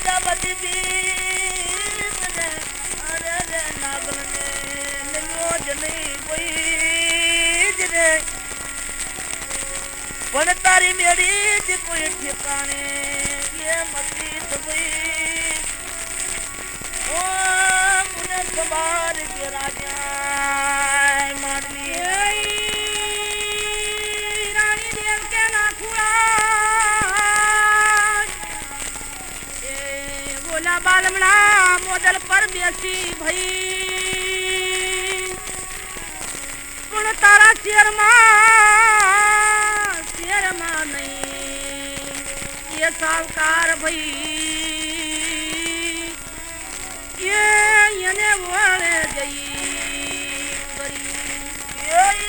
मी नोजली वण तारी मरी मरी दार બોલા બાલમણા મોદલ પર બેસી ભઈ પણ તારા શેરમાં શેરમાં નહીં એ સાવકાર ભઈ એ એને વળે જઈ કરી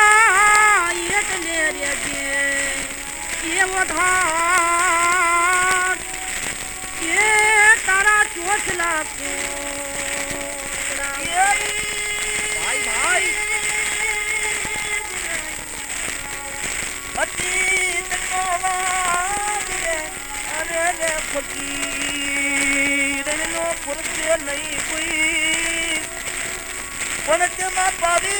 ये वो धार ये तारा चोचला को भाई भाई। अतीत को अरे रे फकीर नो पुरते नहीं कोई पड़ते माँ पारी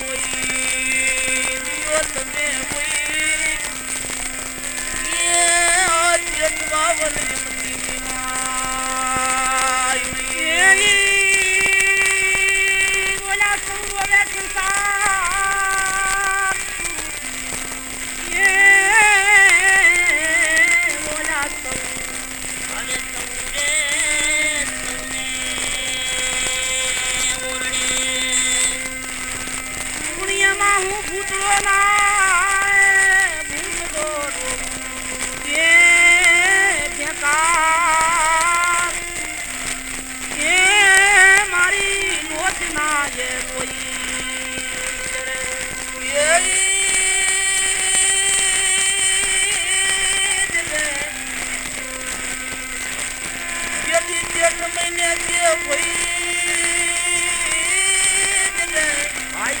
Thank you. भाई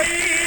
Bye.